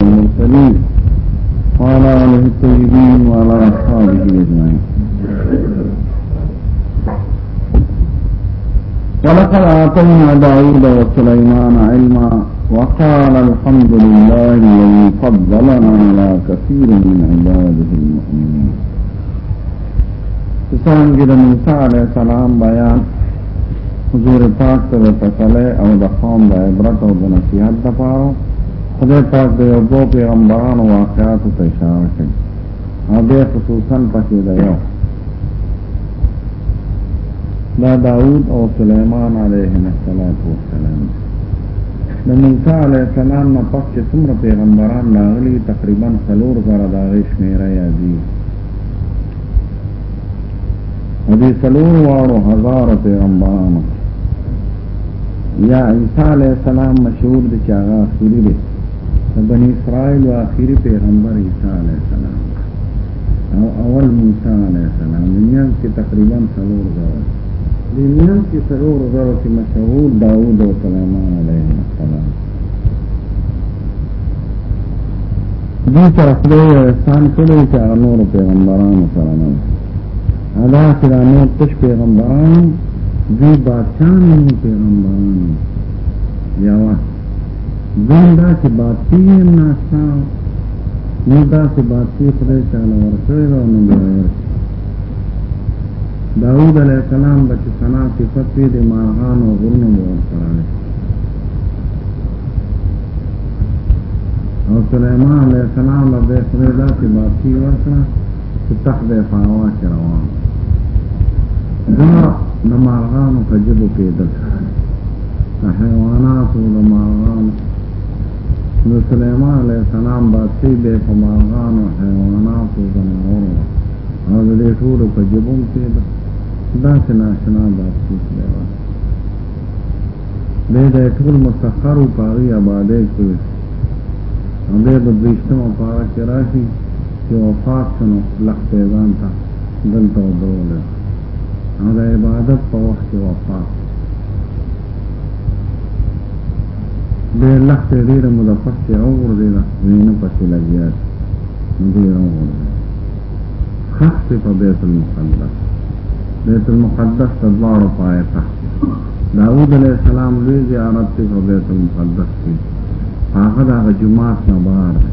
المرسلين وعلى آله الطيبين وعلى أصحابه أجمعين ولقد آتينا داود وسليمان علما وقال الحمد لله الذي فضلنا على كثير من عباده المؤمنين سلام جدا موسى عليه السلام بيان حضور پاک ته او د قوم د عبرت او د نصیحت لپاره خدای پاک د یو دوه پیغمبرانو واقعاتو ته اشاره کوي او بیا خصوصا پکې د یو دا داود او سلیمان علیهم السلام د موسی علیه السلام نه پس چې څومره پیغمبران راغلي تقریبا څلور زره د هغې شمېره یادېږي او دې څلور واړو هزارو پیغمبرانو یا عیسی علیہ السلام مشهور دی چې هغه اخیری دی د بنی اسرائیل او اخیری پیغمبر عیسی علیہ السلام او اول موسی علیہ السلام دنیا کې تقریبا څلور زره دنیا کې څلور زره کې مشهور داوود او سليمان علیه السلام دي تر خپل احسان کړو چې هغه نور پیغمبرانو سره نه ادا چې دا نور تش پیغمبران دی بادشاهان نور پیغمبران یاوا زم دا چې بادشاهی هم ناشتا نو دا چې بادشاهی خدای تعالی ورکړی دا نو ورکړی داود علیہ السلام بچه سنا صفت پی دی مارغان و غرن و ورکرانه او سلیمان علیہ السلام لبه خدای دا چې بادشاهی ورکړه چې تخ دی په هوا کې روان دا د مارغانو په ژبو کېدل د حیواناتو د مارغانو د سلیمان علیه السلام بادشي به په مارغانو حیواناتو ځناورو او د دې ټولو په ژبو هم کېده داسې ناشنا بادشي دی دی د ټول مسخر او پاغي آبادې کړې او بیا د دویشتمه پاره کې راشي چې وفات شو نو لښته یې ځان ته دلته ودرولی نو د عبادت په وخت کې وفات ډېر لښته یې ډېره موده پس چې راوغورځېده وینه پسې لګیا شي نو دوی راوغورځېده خښ شي په بیت المقدس بیت المقدس ته دواړو پایتخت داود علیه السلام لوی زیارت دی په بیت المقدس کې هغه د هغه جماعت نه بهر دی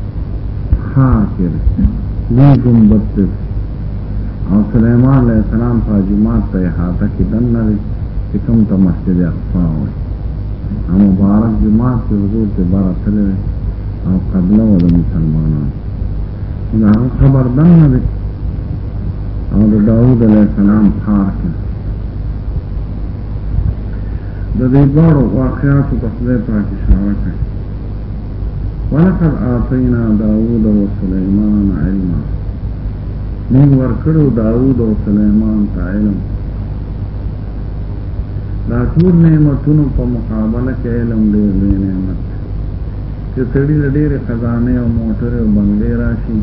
ښار کې دی لوی ګمبد دی او سلیمان علیه السلام په جماعت په احاطه کې دننه دی چې کوم ته مسجد اقصا وایي او مبارک جماعت کې حضور ته بار تللی او قبله و د مسلمانانو د هغه قبر دننه دی او د داود علیه السلام ښار کې د دې دواړو واقعاتو ته خدای پاک اشاره کوي ولقد آتینا داود و سلیمان علما موږ ورکړو داود او سلیمان ته علم دا ټول نعمتونو په مقابله کې علم ډېر لوی نعمت چې سړي له ډېرې خزانې او موټرې او بنګلې راشي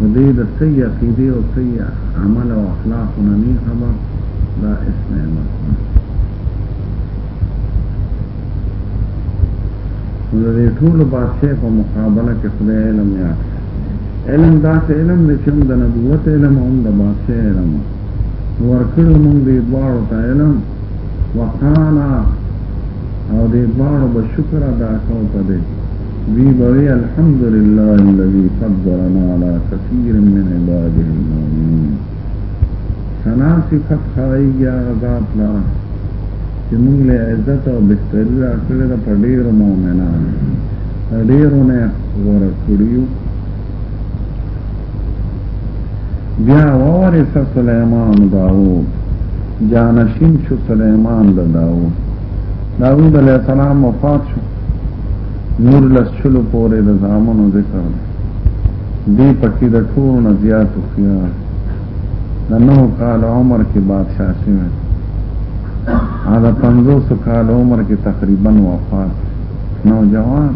نو دی د صحیح عقیدې او صحیح عمل او اخلاقو نه نه خبر دا اسم نعمت د ټولو بادشاہ په مقابله کې خدای علم یا علم داسې علم دی چې هم د نبوت علم هم د بادشاہ علم ورکړو موږ دې دواړو ته علم وقانا او دې دواړو به شکر ادا کوو په دې وی بوي الحمدلله الذي فضلنا على كثير من عباده المؤمنين سنا صفت خړېږي هغه ذات لره چې موږ له عزت او بهتري راکړې ده په ډېرو مؤمنانو په ډېرو نه غوره کړي یو بیا وارثه سلیمان داود جانشین شو سلیمان د داود داود علیه السلام وفات شو نور لس شلو پورې د زامنو ذکر دی دی پکې د ټولو نه زیات هوښیار د نهو کالو عمر کې بادشاه شوی او د پنځوسو کالو عمر کې تقریبا وفات نوجوان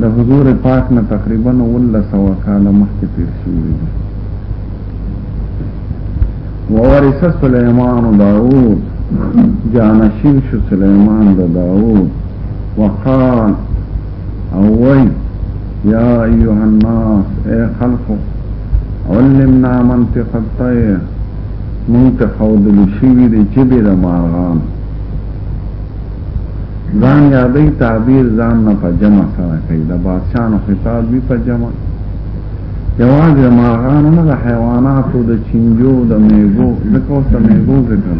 د حضور پاک نه تقریبا اوولس سوه کاله مخکې تېر شوي دي وورث سليمان داوود جانشین شو سليمان د داوود وقال او وی یا ایها الناس اے خلق علمنا منطق الطير مونږ ته خودل شوی دی چې به د مارغان ځان یادې تعبیر ځان نه په جمع سره کوي د بادشاہ نو خطاب وی په جمع یوازې د مارغانو نه د حیواناتو د چینجو د میګو ځکه اوس د میګو ذکر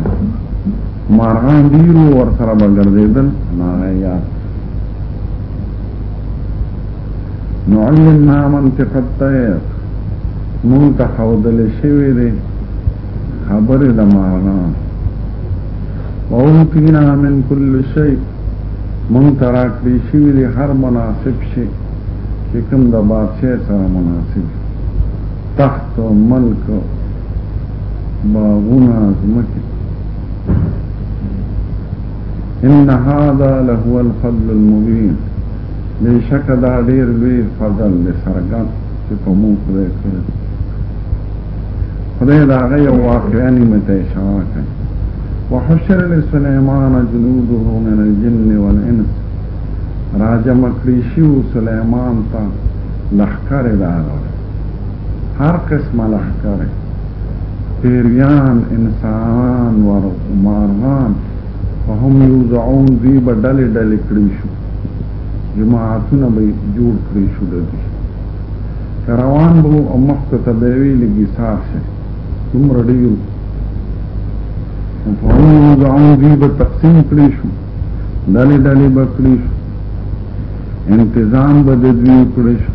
مارغان ډېرو ورسره به ګرځېدل نو هغه یاد نو علمنا منطق الطیر مونږ ته ښودلی شوی دی خبرې د مارغان وأوتينا من كل شيء مونږ ته راکړی شوی دی هر مناسب شی چې کوم د بادشاہ سره مناسب تخت او ملک باغونه ځمکې ان هذا لهو الفضل المبين بشک دا ډیر لوی فضل دی څرګند چې په موږ پرې کړی خدای دا هغه یو واقعا نعمت اشاره کوي وحشر لسليمان جنوده من الجن والانس راجم کړی شو سليمان ته لخر دا هر قسمه لخر پیریان انسان ور مارغان فهم یوزعون دی به ډلې ډلې کړی شو جماعتونه به جوړ کړی شو د دې که روان به مو او مخته ته به وي لږ ایسار شئ دومره ډېر وو فهمو ځعون دوی به تقسیم کړی شو ډلې ډلې به کړی شو انتظام به د دوی کړی شو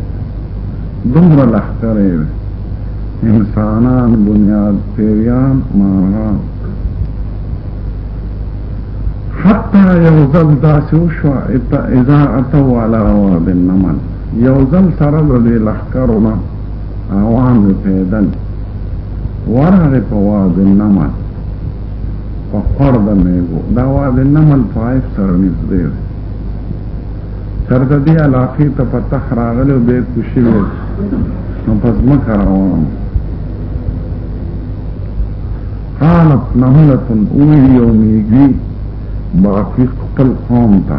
دومره لښکر یې وي انسانان بنیاد پیریان مارغان حتی یو ځل داسې وشوه اذا اتوا علی واد النمل یو ځل سره د دې لښکرو نه روان وي پیدل ورغې په واد النمل په خور د میګو دا واد النمل طائف سره نږدې دی تر د دې علاقې ته په تخ راغلی او بیا کوشي وي نو په ځمکه روان قالت نملة اوی یومیږي باقي خپل قوم ته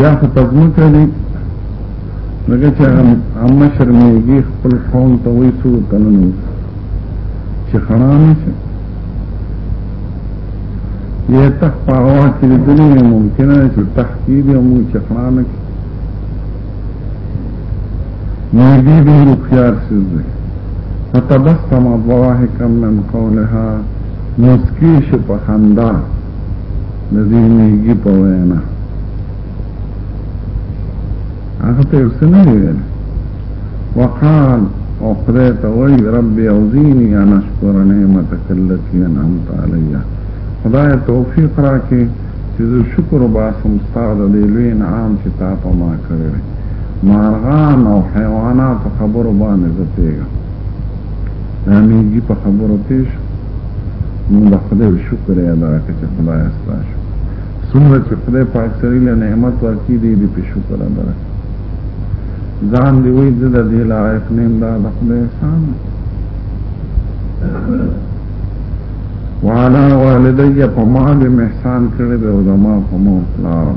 یا خو تزمه کړي لکه چې هغه مشر میږي خپل قوم ته وایي څو تنه نه چې خړا نه شي یې تخ په هوا کې د دنیا ممکن نه چې تخ کې دی مو چې خړا نه کې میږي به خيار شي فتبسم ضواحكا من قولها مسکی شو په خندا د دې میږي په وینا هغه ته څه نه ویل وقال او خدای ته وای رب اوزینی ان اشکر نعمتک التي انعمت علی خدای توفیق راکې چې زه شکر وباسم ستاسو د لوی انعام چې تا په ما کړی مارغان او حیوانات خبرو باندې زه پیږم نامیږي په خبرو پیش نو د خدای شکر یې ادا کړ چې خدای استا شو څومره چې خدای پاک سره له نعمت ورکی دی دې په شکر ادا کړ ځان دی وې د دې لایق نه دا د خدای احسان وعلى والدي فما بمحسان كرده وزما فما اسلام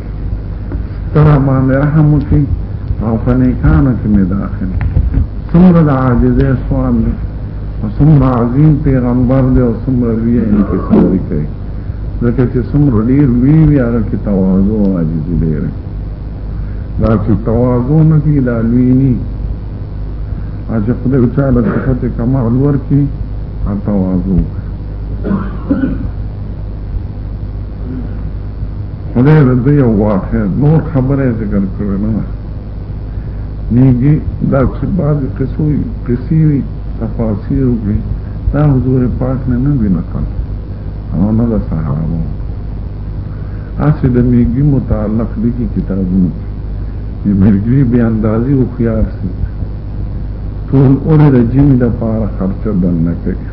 ترا باندې رحم وکړي او په نیکانو کې مې داخل څومره د عاجزې سوال دی او څومره عظیم پیغمبر دی او څومره لوی انکساري کوي ځکه چې څومره ډېر لوی وي هغه کې تواضع او عاجزي ډېره دا چې تواضع نه کړي دا لوی نه چې خدای وچاله صفت کمال ورکړي او تواضع وکړي خدای د دوی یو واقع نور خبره یې ذکر کړې نه ده نیږي دا چې بعضې قصو قصې وي تفاسیر وکړي دا حضور پاک نه نه دي نقل او نه د صحابو هسې د میږي متعلق دي کې کتابونه د میږي بې اندازې هوښیار سي ټول عمر د جیمې لپاره خرچه دننه کوي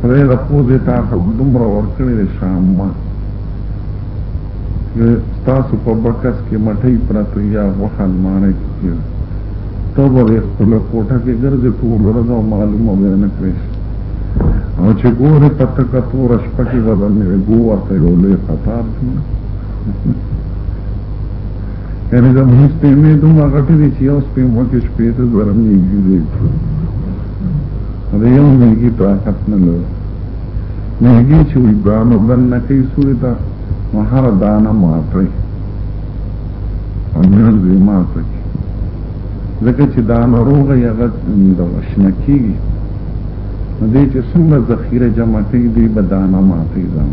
خدای د پوزې تا خو دومره ورکړی دی شامه چې ستاسو په بکس کې مټۍ پرته یا غوښه المانۍ کې ته به د خپل کوټه کې ګرځې ټول ورځ او معلومه به نه کړې او چې ګورې په تکه توره شپه کې به د مېږو ورته یو لوی قطار شي یعنی دا مونږ په مې دومره غټې دي چې یو سپې مو کې شپې ته ورم نه کیږي دا یو مې کې طاقت نه لري نه کې چې وي با نو بل نه کوي سوري ته مهار دانا ماته امر دې ماته ځکه چې دا ناروغ یا غد د وشنه کیږي دې چې څومره ذخیره جمع کوي دې بدانه ماته ځان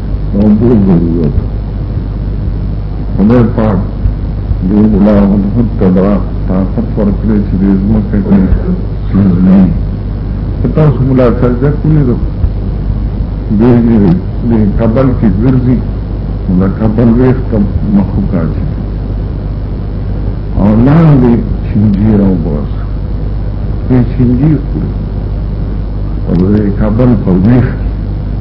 خدای پاک دې غلام الحد ته دا طاقت ورکړي چې دې ځمکه کې سیزلي که تاسو ملاقات ځای کولې ده دې دې کابل کې ګرځي دا کابل وېښته مخو کاږي او لاندې چینجي راوباسي دې چینجي خوري او دې کابل په وېښ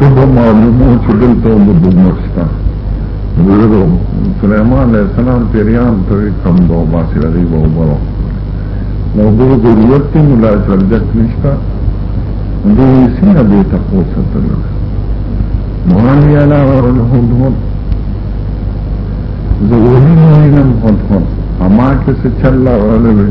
دغه معلومه چې دلته وګورئ نشته زه سليمان عليه السلام پیریان ته کم دو باسي راځي وو وو نو دغه ضرورت ته مولا سرجت نشته دې سینه دې تاسو ته مهانی علا ورن هند هند زوری مهینم هند هند اما کسی چلا ورلوی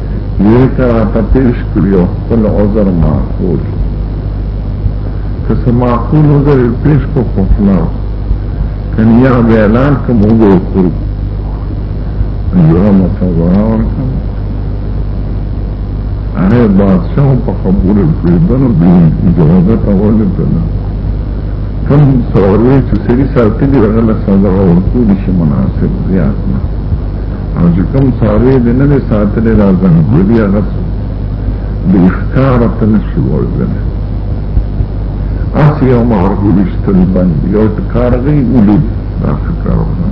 نیکه راته پیش کړي او خپل عذر معقول که څه معقول عذر یې پیش کړو خو نه که نه یا به اعلان کړم وبه یې کړو یوه مشوره ورکړم هغه بادشاه په خبرو کې بنو بي اجازه ته ولېږله کوم څوروي چې سړي ساتلي هغه له سزا ورکولي شي مناسب زیات نه او چې کوم ساروی دې نه دی ساتلی دا ځنګلي هغه د ښکار ته نه شي ورځلی هسې یو مارغه ویشتل بند یو کارغی ولید داسې کارونه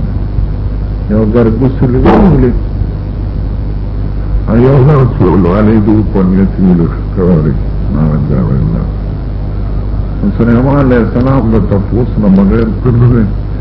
یو ګرګوسل ولید یو ځل چې ولوالی دې په نیت یې له ښکاري ناجا ویلا سليمان عليه السلام له تفوس نه بغیر کړل